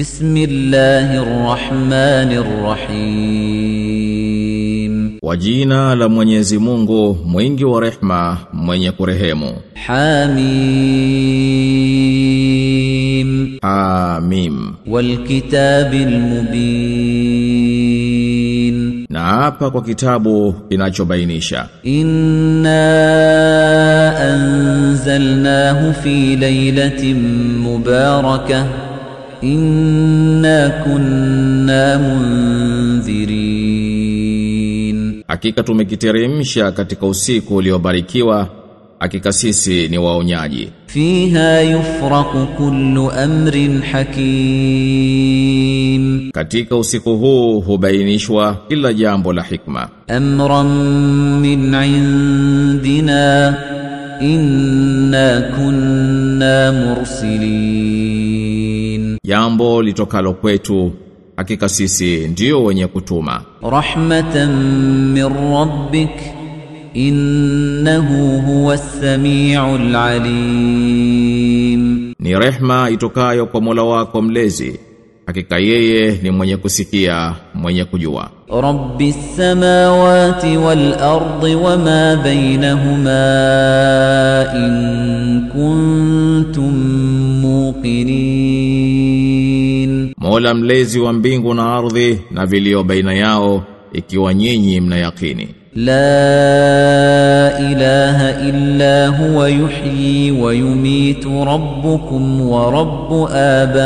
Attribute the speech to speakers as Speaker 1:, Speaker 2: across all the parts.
Speaker 1: بسم الله الرحمن الرحيم
Speaker 2: Kwa jina la Mwenyezi Mungu mwingi wa rehma mwenye kurehemu
Speaker 1: حميم
Speaker 2: Amim
Speaker 1: والكتاب المبين
Speaker 2: na hapa kwa kitabu kinachobainisha
Speaker 1: إنا أنزلناه في ليلة مباركة inna kunna munzirin,
Speaker 2: hakika tumekiteremsha katika usiku uliobarikiwa, hakika sisi ni waonyaji.
Speaker 1: Fiha yufraku kullu amrin hakim,
Speaker 2: katika usiku huu hubainishwa kila jambo la hikma.
Speaker 1: Amran min indina inna kunna mursilin
Speaker 2: jambo litokalo kwetu hakika sisi ndio wenye kutuma.
Speaker 1: Rahmatan min rabbik innahu huwa samiul alim.
Speaker 2: Ni rehma itokayo kwa Mola wako mlezi. Hakika yeye ni mwenye kusikia, mwenye kujua.
Speaker 1: Rabbis samawati wal ardi wama bainahuma in kuntum muqinin.
Speaker 2: Mola mlezi wa mbingu na ardhi na vilio baina yao ikiwa nyinyi mna yakini.
Speaker 1: لا إله إلا هو يحيي ويميت ربكم ورب آبائكم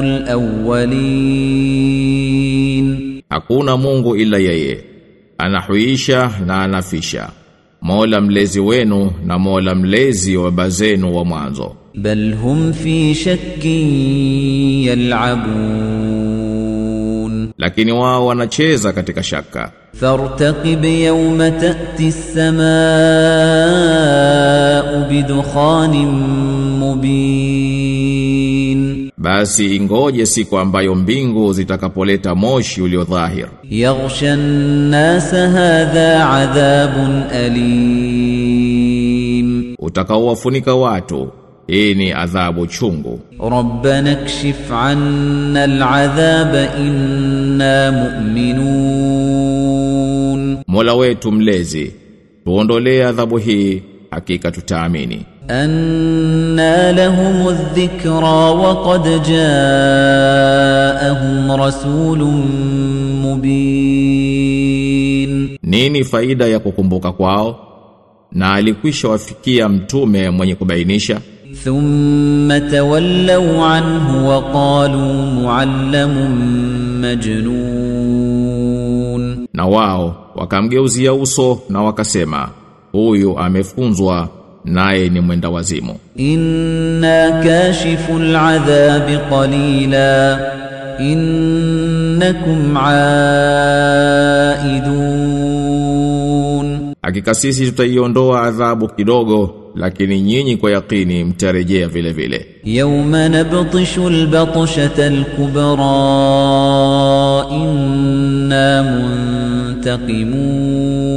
Speaker 1: الأولين.
Speaker 2: أكون مونغو إلا يهي أنحويشا نانفيشا مولا ملزي وينو نمولا ملزي وبازينو ومعنزو
Speaker 1: بل هم في شك يلعبون
Speaker 2: lakini wao wanacheza katika shaka.
Speaker 1: Fartaqib yawma ta'ti as-samaa'u bidukhanin mubin.
Speaker 2: Basi ingoje siku ambayo mbingu zitakapoleta moshi ulio
Speaker 1: dhahir. Yaghshan nas hadha 'adhabun alim.
Speaker 2: Utakaowafunika watu hii ni adhabu chungu.
Speaker 1: Rabbana kshif anna al'adhaba inna mu'minun,
Speaker 2: Mola wetu mlezi tuondolee adhabu hii, hakika tutaamini.
Speaker 1: Anna lahum adh-dhikra wa qad ja'ahum rasulun mubin,
Speaker 2: nini faida ya kukumbuka kwao na alikwisha wafikia mtume mwenye kubainisha?
Speaker 1: ثم تولوا عنه وقالوا معلم مجنون
Speaker 2: na wao wakamgeuzia uso na wakasema huyu amefunzwa naye ni mwenda wazimu
Speaker 1: إنا كاشف العذاب قليلا إنكم عائدون
Speaker 2: Hakika sisi tutaiondoa adhabu kidogo lakini nyinyi kwa yakini mtarejea vile vile.
Speaker 1: Yawma nabtishul albatshata alkubra inna muntaqimun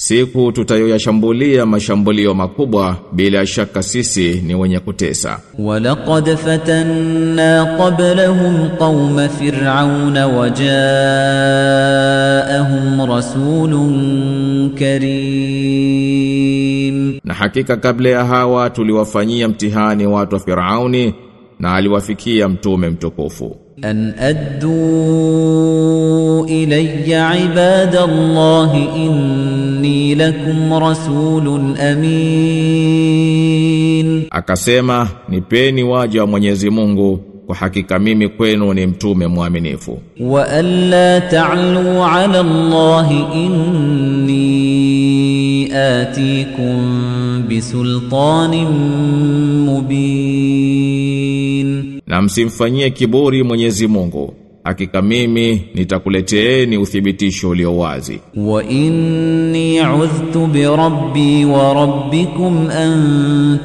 Speaker 2: Siku tutayoyashambulia mashambulio makubwa bila shaka sisi ni wenye kutesa.
Speaker 1: Walaqad fatanna qablahum qauma fir'auna wajaahum rasulun karim.
Speaker 2: Na hakika kabla ya hawa tuliwafanyia mtihani watu wa Firauni na aliwafikia mtume mtukufu
Speaker 1: an addu ilayya ibadallahi in inni lakum rasulun amin.
Speaker 2: Akasema nipeni waja wa Mwenyezi Mungu kwa hakika mimi kwenu ni mtume mwaminifu.
Speaker 1: Wa alla ta'lu ala allahi inni atikum bisultanin mubin.
Speaker 2: Na msimfanyie kiburi Mwenyezi Mungu hakika mimi nitakuleteeni uthibitisho ulio wazi.
Speaker 1: Wa inni udhtu bi rabbi wa rabbikum an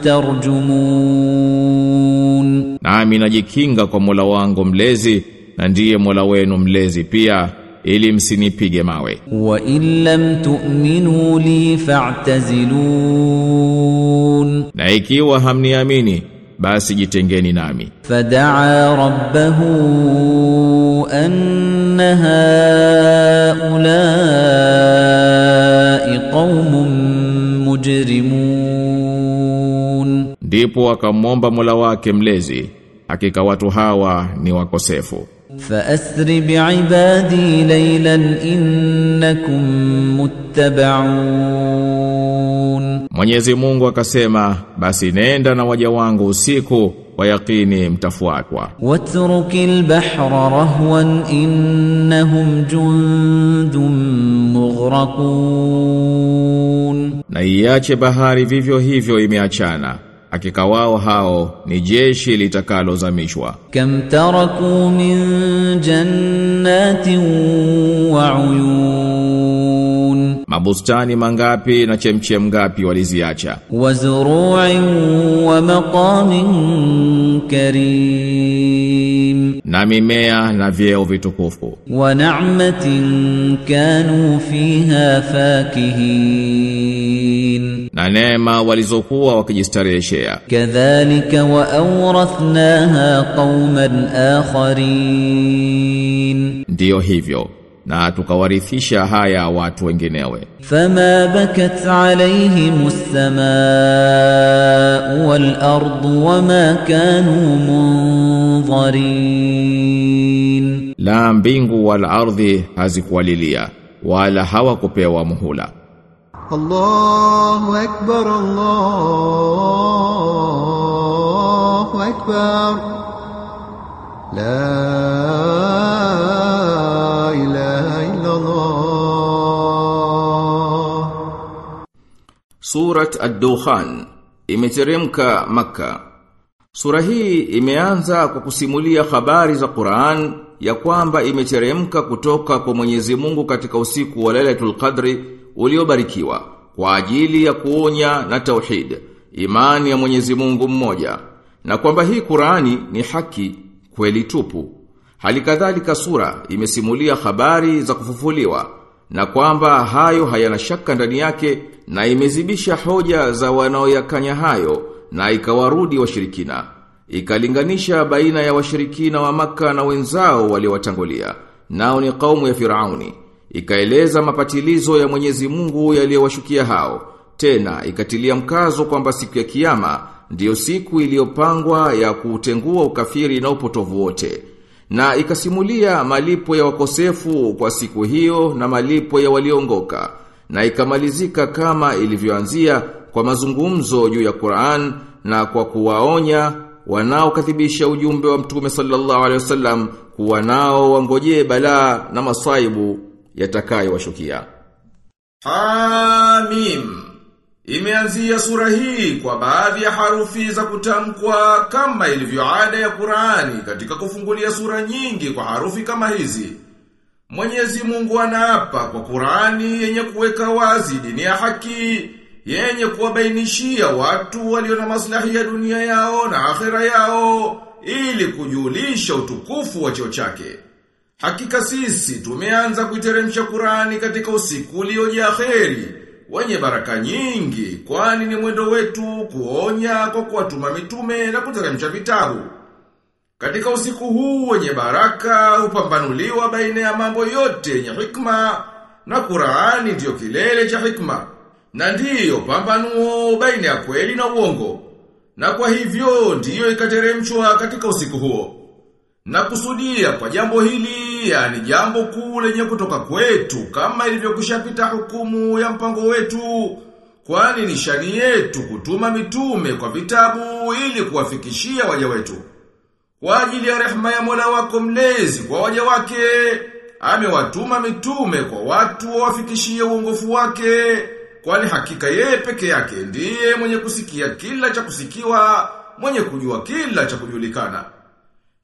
Speaker 1: tarjumun,
Speaker 2: nami najikinga kwa Mola wangu mlezi na ndiye Mola wenu mlezi pia ili msinipige mawe.
Speaker 1: Wa in lam tu'minu li fa'tazilun,
Speaker 2: na ikiwa hamniamini basi jitengeni nami.
Speaker 1: Fadaa rabbahu anna haulai qaumun mujrimun.
Speaker 2: Ndipo akamwomba Mola wake mlezi hakika watu hawa ni wakosefu.
Speaker 1: فأسر بعبادي ليلا إنكم متبعون
Speaker 2: Mwenyezi Mungu akasema basi nenda na waja wangu usiku wa yakini mtafuatwa
Speaker 1: واترك البحر رهوا إنهم جند مغرقون
Speaker 2: na iache bahari vivyo hivyo imeachana hakika wao hao ni jeshi litakalozamishwa.
Speaker 1: Kam taraku min jannatin wa uyun,
Speaker 2: mabustani mangapi na chemchem ngapi waliziacha.
Speaker 1: Wa zuru'in wa maqamin karim,
Speaker 2: na mimea na vyeo vitukufu.
Speaker 1: Wa na'matin kanu fiha fakihin
Speaker 2: na neema walizokuwa wakijistareheshea.
Speaker 1: Kadhalika wa awrathnaha qauman akharin,
Speaker 2: ndiyo hivyo na tukawarithisha haya watu wenginewe.
Speaker 1: Fama bakat alaihim as-samaa wal ardu wama kanu munzarin,
Speaker 2: la mbingu wal ardhi hazikuwalilia wala hawakupewa muhula.
Speaker 3: الله أكبر الله أكبر لا إله إلا الله
Speaker 2: Surat Ad-Dukhan imeteremka Makka. Sura hii imeanza kwa kusimulia habari za Qur'an ya kwamba imeteremka kutoka kwa Mwenyezi Mungu katika usiku wa Lailatul Qadri uliobarikiwa kwa ajili ya kuonya na tauhid, imani ya Mwenyezi Mungu mmoja, na kwamba hii Qur'ani ni haki kweli tupu. Halikadhalika sura imesimulia habari za kufufuliwa na kwamba hayo hayana shaka ndani yake na imezibisha hoja za wanaoyakanya hayo na ikawarudi washirikina. Ikalinganisha baina ya washirikina wa maka na wenzao waliowatangulia. Nao ni kaumu ya Firauni. Ikaeleza mapatilizo ya Mwenyezi Mungu yaliyowashukia hao. Tena ikatilia mkazo kwamba siku ya kiyama ndiyo siku iliyopangwa ya kuutengua ukafiri na upotovu wote. Na ikasimulia malipo ya wakosefu kwa siku hiyo na malipo ya waliongoka. Na ikamalizika kama ilivyoanzia kwa mazungumzo juu ya Qur'an na kwa kuwaonya wanaokadhibisha ujumbe wa Mtume sallallahu alaihi wasallam kuwa nao wangojee balaa na masaibu yatakayowashukia. Hamim Imeanzia sura hii kwa baadhi ya harufi za kutamkwa kama ilivyo ada ya Qur'ani katika kufungulia sura nyingi kwa harufi kama hizi. Mwenyezi Mungu anaapa kwa Qur'ani yenye kuweka wazi dini ya haki, yenye kuwabainishia watu walio na maslahi ya dunia yao na akhera yao ili kujulisha utukufu wa cheo chake. Hakika sisi tumeanza kuiteremsha Qur'ani katika usiku uliojaa kheri wenye baraka nyingi kwani ni mwendo wetu kuonya kwa kuwatuma mitume na kuteremsha vitabu. Katika usiku huu wenye baraka upambanuliwa baina ya mambo yote yenye hikma na Qur'ani ndiyo kilele cha hikma na ndiyo pambanuo baina ya kweli na uongo. Na kwa hivyo ndiyo ikateremshwa katika usiku huo. Na kusudia kwa jambo hili, yani jambo kuu lenye kutoka kwetu, kama ilivyokushapita hukumu ya mpango wetu, kwani ni shani yetu kutuma mitume kwa vitabu ili kuwafikishia waja wetu. Kwa ajili ya rehema ya Mola wako mlezi kwa waja wake, amewatuma mitume kwa watu wawafikishie uongofu wake, kwani hakika yeye peke yake ndiye mwenye kusikia kila cha kusikiwa, mwenye kujua kila cha kujulikana.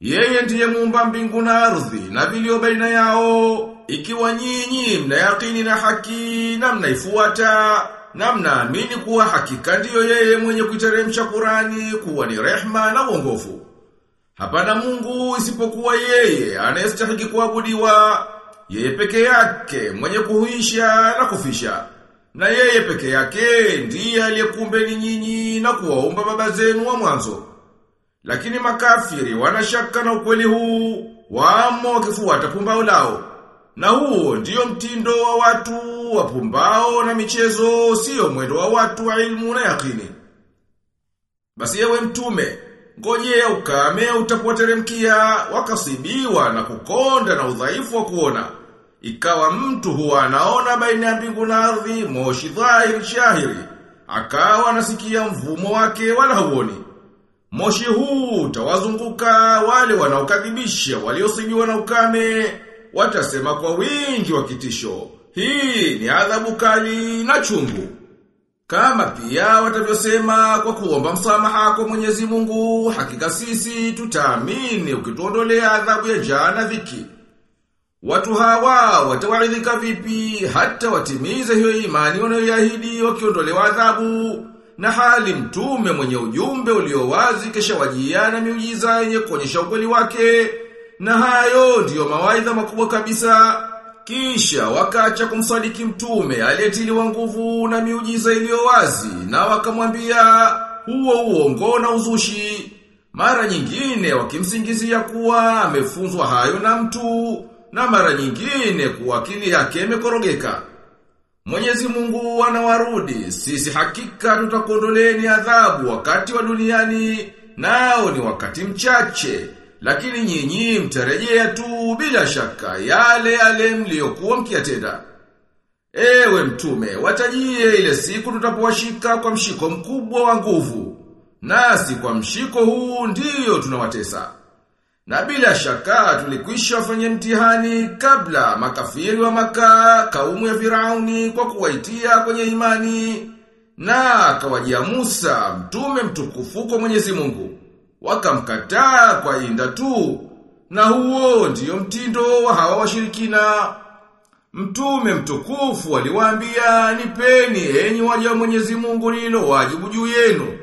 Speaker 2: Yeye ndiye muumba mbingu na ardhi na vilio baina yao, ikiwa nyinyi mnayakini na haki na mnaifuata na mnaamini kuwa hakika ndiyo yeye mwenye kuiteremsha Qurani kuwa ni rehma na uongofu. Hapana Mungu isipokuwa yeye anayestahili kuabudiwa, yeye peke yake mwenye kuhuisha na kufisha. Na yeye peke yake ndiye aliyekumbeni nyinyi na kuwaumba baba zenu wa mwanzo. Lakini makafiri wanashaka na ukweli huu, wamo wakifuata pumbao lao. Na huo ndiyo mtindo wa watu wa pumbao na michezo, sio mwendo wa watu wa ilmu na yakini. Basi yewe mtume, ya ukame utapoteremkia, wakasibiwa na kukonda na udhaifu wa kuona. Ikawa mtu huwa anaona baina ya mbingu na ardhi moshi dhahiri shahiri, akawa anasikia mvumo wake wala hauoni. Moshi huu utawazunguka wale wanaokadhibisha waliosibiwa na ukame, watasema kwa wingi wa kitisho. Hii ni adhabu kali na chungu. Kama pia watavyosema kwa kuomba msamaha kwa Mwenyezi Mungu, hakika sisi tutaamini ukituondolea adhabu ya njaa na dhiki. Watu hawa watawaridhika vipi hata watimize hiyo imani wanayoahidi wakiondolewa adhabu na hali mtume mwenye ujumbe uliowazi kisha wajiana miujiza yenye kuonyesha ukweli wake. Na hayo ndiyo mawaidha makubwa kabisa. Kisha wakacha kumsadiki mtume aliyetiliwa nguvu na miujiza iliyo wazi na wakamwambia huo uongo na uzushi. Mara nyingine wakimsingizia kuwa amefunzwa hayo na mtu na mara nyingine kuwa akili yake imekorogeka Mwenyezi Mungu anawarudi, sisi hakika tutakuondoleni adhabu wakati wa duniani, nao ni wakati mchache, lakini nyinyi mtarejea tu bila shaka yale yale mliokuwa mkiyatenda. Ewe mtume, watajie ile siku tutapowashika kwa mshiko mkubwa wa nguvu, nasi kwa mshiko huu ndiyo tunawatesa. Na bila shaka tulikwisha wafanya mtihani kabla makafiri wa maka kaumu ya Firauni kwa kuwaitia kwenye imani. Na akawajia Musa mtume mtukufu kwa Mwenyezi Mungu. Wakamkataa kwa inda tu. Na huo ndiyo mtindo wa hawa washirikina. Mtume mtukufu aliwaambia nipeni enyi waja wa Mwenyezi Mungu lilo wajibu juu yenu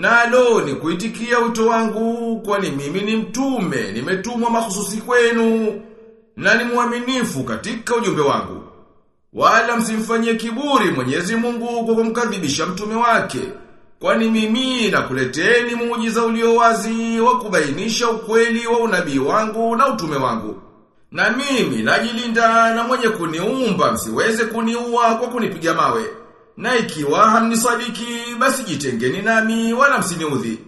Speaker 2: Nalo ni kuitikia wito wangu kwani mimi ni mtume, nimetumwa mahususi kwenu na ni mwaminifu katika ujumbe wangu. Wala msimfanyie kiburi Mwenyezi Mungu kwa kumkadhibisha mtume wake. Kwani mimi nakuleteni muujiza ulio wazi wa kubainisha ukweli wa unabii wangu na utume wangu. Na mimi najilinda na mwenye kuniumba msiweze kuniua kwa kunipiga mawe. Na ikiwa hamnisadiki basi jitengeni nami wala msiniudhi.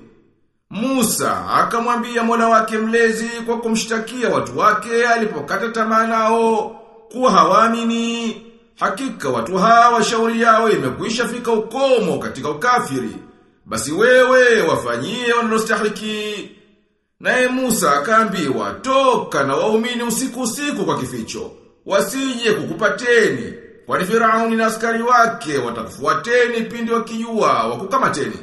Speaker 2: Musa akamwambia Mola wake mlezi kwa kumshtakia watu wake alipokata tamaa nao kuwa hawaamini. Hakika watu hawa shauri yao imekwisha fika ukomo katika ukafiri. Basi wewe wafanyie wanalostahiki. Naye Musa akaambiwa toka na waumini usiku usiku kwa kificho. Wasije kukupateni Kwani Firauni na askari wake watakufuateni pindi wakijua wakukamateni.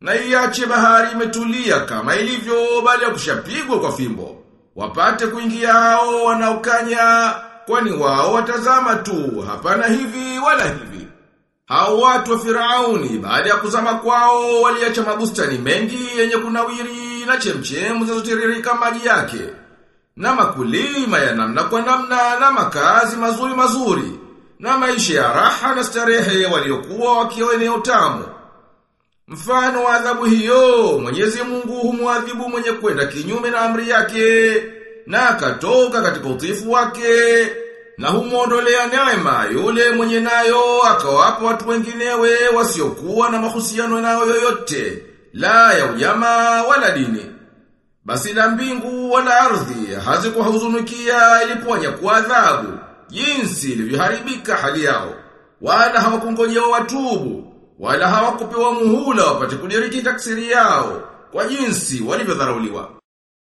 Speaker 2: Na iache bahari imetulia kama ilivyo baada ya kushapigwa kwa fimbo. Wapate kuingia hao wanaokanya kwani wao watazama tu hapana hivi wala hivi. Hao watu wa Firauni baada ya kuzama kwao waliacha mabustani mengi yenye kunawiri na chemchemu zinazotiririka maji yake. Na makulima ya namna kwa namna na makazi mazuri mazuri na maisha ya raha na starehe waliokuwa wakiwa eneo tamu. Mfano wa adhabu hiyo, Mwenyezi Mungu humwadhibu mwenye kwenda kinyume na amri yake, na akatoka katika utifu wake, na humwondolea neema yule mwenye nayo akawapa watu wenginewe wasiokuwa na mahusiano nayo yoyote, la ya ujamaa wala dini. Basi la mbingu wala ardhi hazikuhuzunikia ilipoja kwa adhabu jinsi ilivyoharibika hali yao. Wala hawakungojea watubu wala hawakupewa muhula wapate kudiriki taksiri yao kwa jinsi walivyodharauliwa